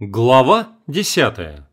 Глава десятая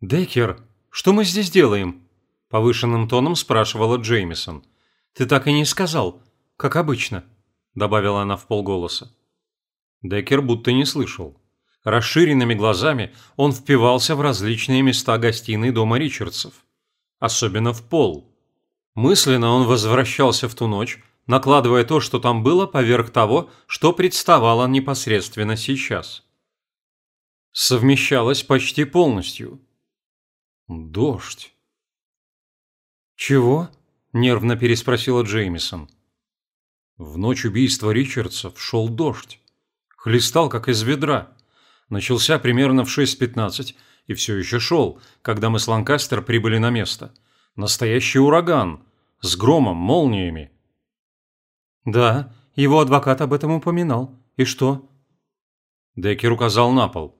«Деккер, что мы здесь делаем?» – повышенным тоном спрашивала Джеймисон. «Ты так и не сказал, как обычно», – добавила она в полголоса. Деккер будто не слышал. Расширенными глазами он впивался в различные места гостиной дома Ричардсов. Особенно в пол. Мысленно он возвращался в ту ночь, накладывая то, что там было, поверх того, что представало непосредственно сейчас. Совмещалось почти полностью. Дождь. «Чего?» – нервно переспросила Джеймисон. В ночь убийства Ричардсов шел дождь. Хлестал, как из ведра. Начался примерно в 6.15 и все еще шел, когда мы с Ланкастер прибыли на место. Настоящий ураган. С громом, молниями. «Да, его адвокат об этом упоминал. И что?» Деккер указал на пол.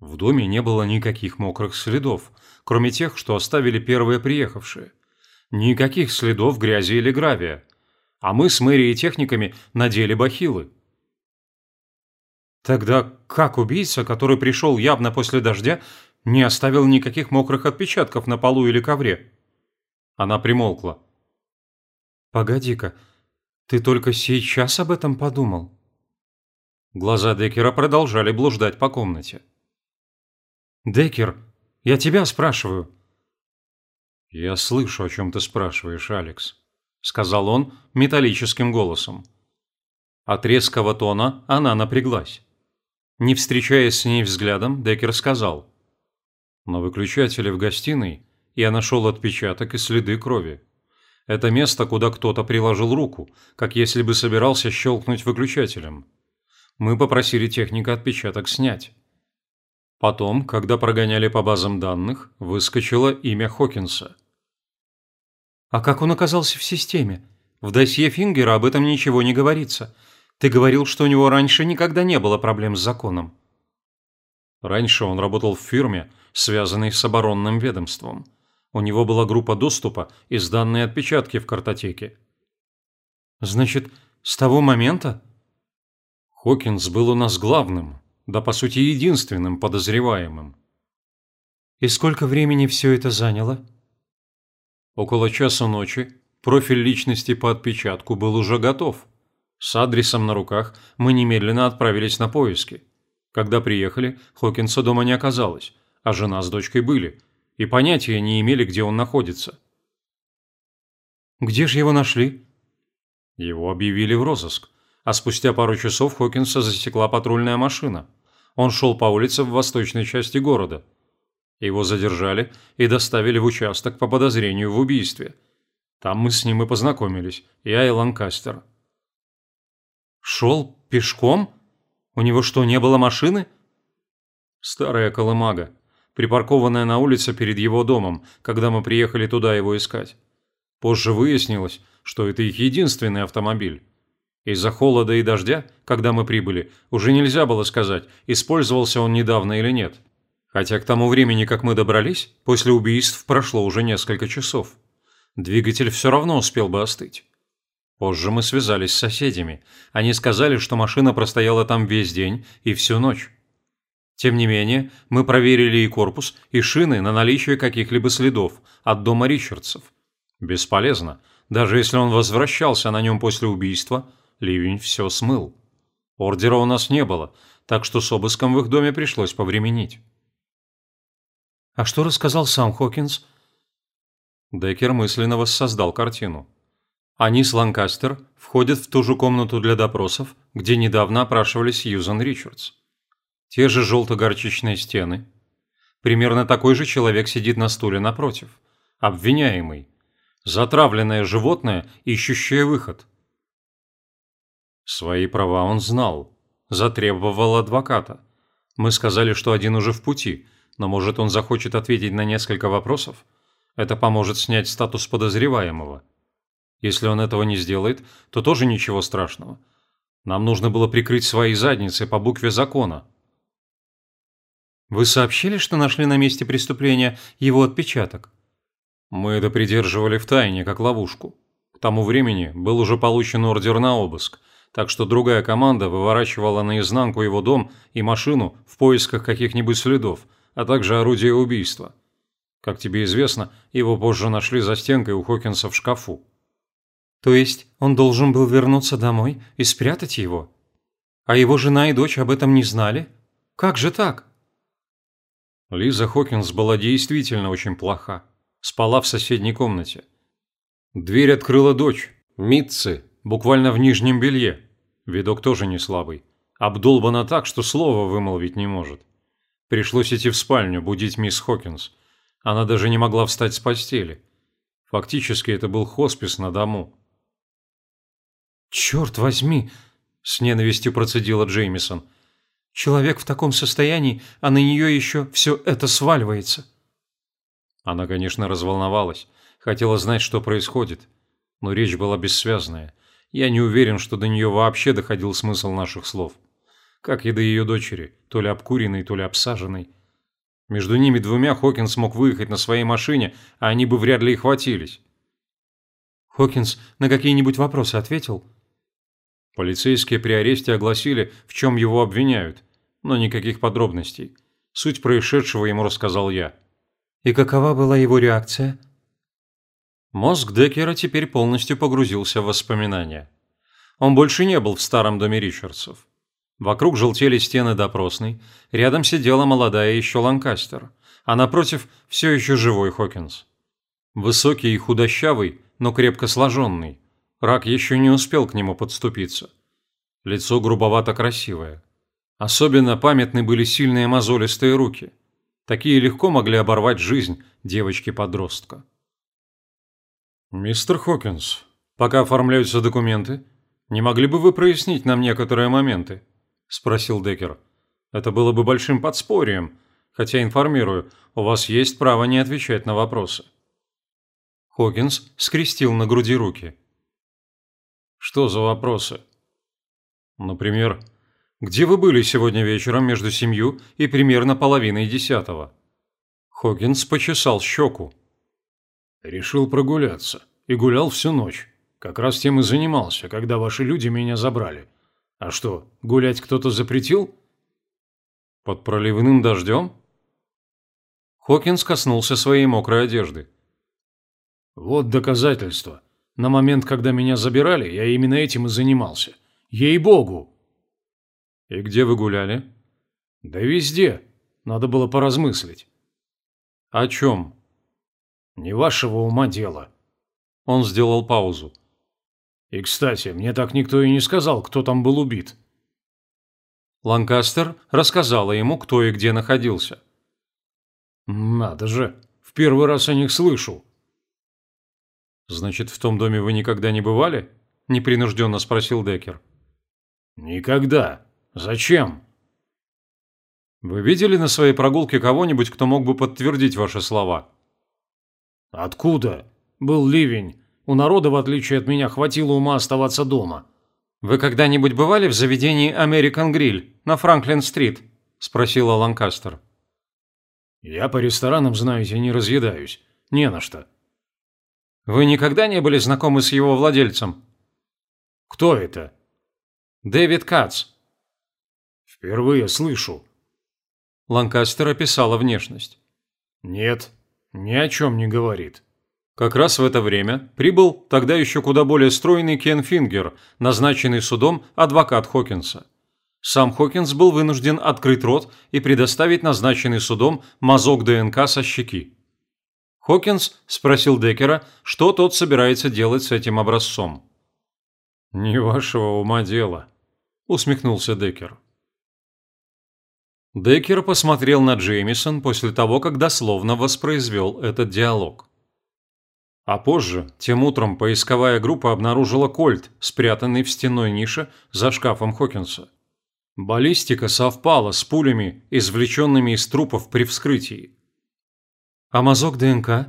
В доме не было никаких мокрых следов, кроме тех, что оставили первые приехавшие. Никаких следов грязи или гравия. А мы с мэрией и техниками надели бахилы. Тогда как убийца, который пришел явно после дождя, не оставил никаких мокрых отпечатков на полу или ковре? Она примолкла. «Погоди-ка, ты только сейчас об этом подумал?» Глаза Деккера продолжали блуждать по комнате. «Деккер, я тебя спрашиваю». «Я слышу, о чем ты спрашиваешь, Алекс», — сказал он металлическим голосом. От резкого тона она напряглась. Не встречаясь с ней взглядом, Деккер сказал. «На выключателе в гостиной я нашел отпечаток и следы крови. Это место, куда кто-то приложил руку, как если бы собирался щелкнуть выключателем. Мы попросили техника отпечаток снять. Потом, когда прогоняли по базам данных, выскочило имя Хокинса. «А как он оказался в системе? В досье Фингера об этом ничего не говорится. Ты говорил, что у него раньше никогда не было проблем с законом». Раньше он работал в фирме, связанной с оборонным ведомством. У него была группа доступа и сданные отпечатки в картотеке. Значит, с того момента? Хокинс был у нас главным, да по сути единственным подозреваемым. И сколько времени все это заняло? Около часа ночи профиль личности по отпечатку был уже готов. С адресом на руках мы немедленно отправились на поиски. Когда приехали, Хокинса дома не оказалось, а жена с дочкой были – и понятия не имели, где он находится. «Где же его нашли?» Его объявили в розыск, а спустя пару часов Хокинса засекла патрульная машина. Он шел по улице в восточной части города. Его задержали и доставили в участок по подозрению в убийстве. Там мы с ним и познакомились, я и Ланкастер. «Шел пешком? У него что, не было машины?» «Старая колымага припаркованная на улице перед его домом, когда мы приехали туда его искать. Позже выяснилось, что это их единственный автомобиль. Из-за холода и дождя, когда мы прибыли, уже нельзя было сказать, использовался он недавно или нет. Хотя к тому времени, как мы добрались, после убийств прошло уже несколько часов. Двигатель все равно успел бы остыть. Позже мы связались с соседями. Они сказали, что машина простояла там весь день и всю ночь. Тем не менее, мы проверили и корпус, и шины на наличие каких-либо следов от дома Ричардсов. Бесполезно. Даже если он возвращался на нем после убийства, ливень все смыл. Ордера у нас не было, так что с обыском в их доме пришлось повременить. А что рассказал сам Хокинс? Деккер мысленно воссоздал картину. Они с Ланкастер входят в ту же комнату для допросов, где недавно опрашивали Сьюзан Ричардс. Те же желто-горчичные стены. Примерно такой же человек сидит на стуле напротив. Обвиняемый. Затравленное животное, ищущее выход. Свои права он знал. Затребовал адвоката. Мы сказали, что один уже в пути, но может он захочет ответить на несколько вопросов? Это поможет снять статус подозреваемого. Если он этого не сделает, то тоже ничего страшного. Нам нужно было прикрыть свои задницы по букве закона. Вы сообщили, что нашли на месте преступления его отпечаток? Мы это придерживали в тайне, как ловушку. К тому времени был уже получен ордер на обыск, так что другая команда выворачивала наизнанку его дом и машину в поисках каких-нибудь следов, а также орудия убийства. Как тебе известно, его позже нашли за стенкой у Хокинса в шкафу. То есть он должен был вернуться домой и спрятать его? А его жена и дочь об этом не знали? Как же так? Лиза Хокинс была действительно очень плоха. Спала в соседней комнате. Дверь открыла дочь, Митцы, буквально в нижнем белье. Видок тоже не слабый. Обдолбана так, что слова вымолвить не может. Пришлось идти в спальню, будить мисс Хокинс. Она даже не могла встать с постели. Фактически это был хоспис на дому. «Черт возьми!» – с ненавистью процедила Джеймисон. «Человек в таком состоянии, а на нее еще все это сваливается». Она, конечно, разволновалась, хотела знать, что происходит, но речь была бессвязная. Я не уверен, что до нее вообще доходил смысл наших слов. Как и до ее дочери, то ли обкуренной, то ли обсаженной. Между ними двумя Хокинс мог выехать на своей машине, а они бы вряд ли и хватились. Хокинс на какие-нибудь вопросы ответил? Полицейские при аресте огласили, в чем его обвиняют, но никаких подробностей. Суть происшедшего ему рассказал я. И какова была его реакция? Мозг Деккера теперь полностью погрузился в воспоминания. Он больше не был в старом доме Ричардсов. Вокруг желтели стены допросной, рядом сидела молодая еще Ланкастер, а напротив все еще живой Хокинс. Высокий и худощавый, но крепко сложенный. Рак еще не успел к нему подступиться. Лицо грубовато красивое. Особенно памятны были сильные мозолистые руки. Такие легко могли оборвать жизнь девочки-подростка. «Мистер Хокинс, пока оформляются документы, не могли бы вы прояснить нам некоторые моменты?» спросил Деккер. Это было бы большим подспорьем, хотя информирую, у вас есть право не отвечать на вопросы. Хокинс скрестил на груди руки. Что за вопросы? Например, где вы были сегодня вечером между семью и примерно половиной десятого? Хокинс почесал щеку. Решил прогуляться и гулял всю ночь. Как раз тем и занимался, когда ваши люди меня забрали. А что, гулять кто-то запретил? Под проливным дождем? Хокинс коснулся своей мокрой одежды. Вот доказательство. На момент, когда меня забирали, я именно этим и занимался. Ей-богу! И где вы гуляли? Да везде. Надо было поразмыслить. О чем? Не вашего ума дело. Он сделал паузу. И, кстати, мне так никто и не сказал, кто там был убит. Ланкастер рассказала ему, кто и где находился. «Надо же, в первый раз о них слышу». «Значит, в том доме вы никогда не бывали?» – непринужденно спросил Деккер. «Никогда. Зачем?» «Вы видели на своей прогулке кого-нибудь, кто мог бы подтвердить ваши слова?» «Откуда? Был ливень. У народа, в отличие от меня, хватило ума оставаться дома. «Вы когда-нибудь бывали в заведении American Grill на Франклин-стрит?» – спросила Ланкастер. «Я по ресторанам, знаете, не разъедаюсь. Не на что». «Вы никогда не были знакомы с его владельцем?» «Кто это?» «Дэвид Кац». «Впервые слышу». Ланкастер описала внешность. «Нет, ни о чем не говорит». Как раз в это время прибыл тогда еще куда более стройный Кен Фингер, назначенный судом адвокат Хокинса. Сам Хокинс был вынужден открыть рот и предоставить назначенный судом мазок ДНК со щеки. Хокинс спросил Деккера, что тот собирается делать с этим образцом. «Не вашего ума дело», – усмехнулся Деккер. Деккер посмотрел на Джеймисон после того, как дословно воспроизвел этот диалог. А позже, тем утром, поисковая группа обнаружила кольт, спрятанный в стенной нише за шкафом Хокинса. Баллистика совпала с пулями, извлеченными из трупов при вскрытии. А мазок ДНК?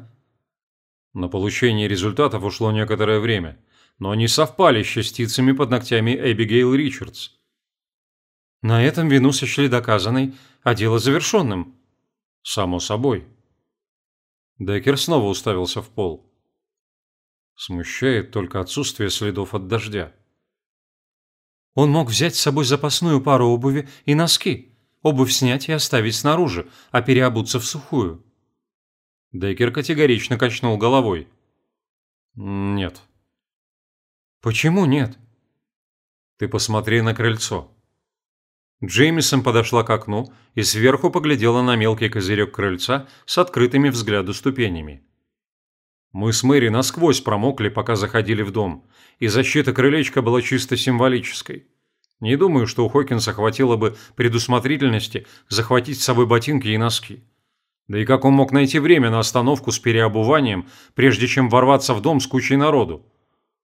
На получение результатов ушло некоторое время, но они совпали с частицами под ногтями Эбигейл Ричардс. На этом вину сочли доказанной, а дело завершенным. Само собой. Деккер снова уставился в пол. Смущает только отсутствие следов от дождя. Он мог взять с собой запасную пару обуви и носки, обувь снять и оставить снаружи, а переобуться в сухую. Деккер категорично качнул головой. «Нет». «Почему нет?» «Ты посмотри на крыльцо». Джеймисон подошла к окну и сверху поглядела на мелкий козырек крыльца с открытыми взгляду ступенями. Мы с Мэри насквозь промокли, пока заходили в дом, и защита крылечка была чисто символической. Не думаю, что у Хокинса хватило бы предусмотрительности захватить с собой ботинки и носки. Да и как он мог найти время на остановку с переобуванием, прежде чем ворваться в дом с кучей народу?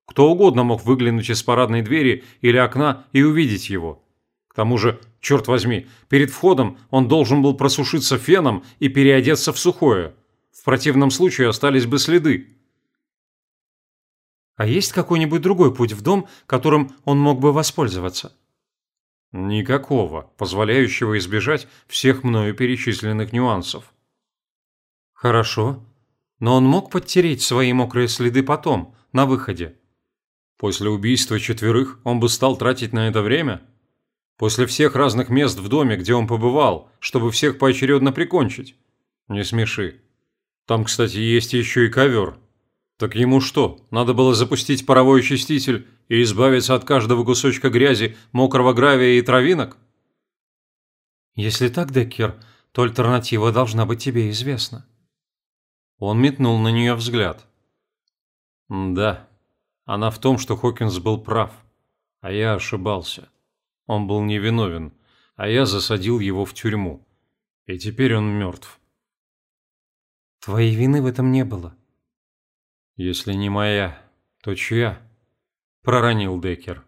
Кто угодно мог выглянуть из парадной двери или окна и увидеть его. К тому же, черт возьми, перед входом он должен был просушиться феном и переодеться в сухое. В противном случае остались бы следы. А есть какой-нибудь другой путь в дом, которым он мог бы воспользоваться? Никакого, позволяющего избежать всех мною перечисленных нюансов. Хорошо. Но он мог подтереть свои мокрые следы потом, на выходе. После убийства четверых он бы стал тратить на это время? После всех разных мест в доме, где он побывал, чтобы всех поочередно прикончить? Не смеши. Там, кстати, есть еще и ковер. Так ему что, надо было запустить паровой очиститель и избавиться от каждого кусочка грязи, мокрого гравия и травинок? Если так, Деккер, то альтернатива должна быть тебе известна. Он метнул на нее взгляд. Да, она в том, что Хокинс был прав, а я ошибался. Он был невиновен, а я засадил его в тюрьму. И теперь он мертв. Твоей вины в этом не было. Если не моя, то чья? Проронил Деккер.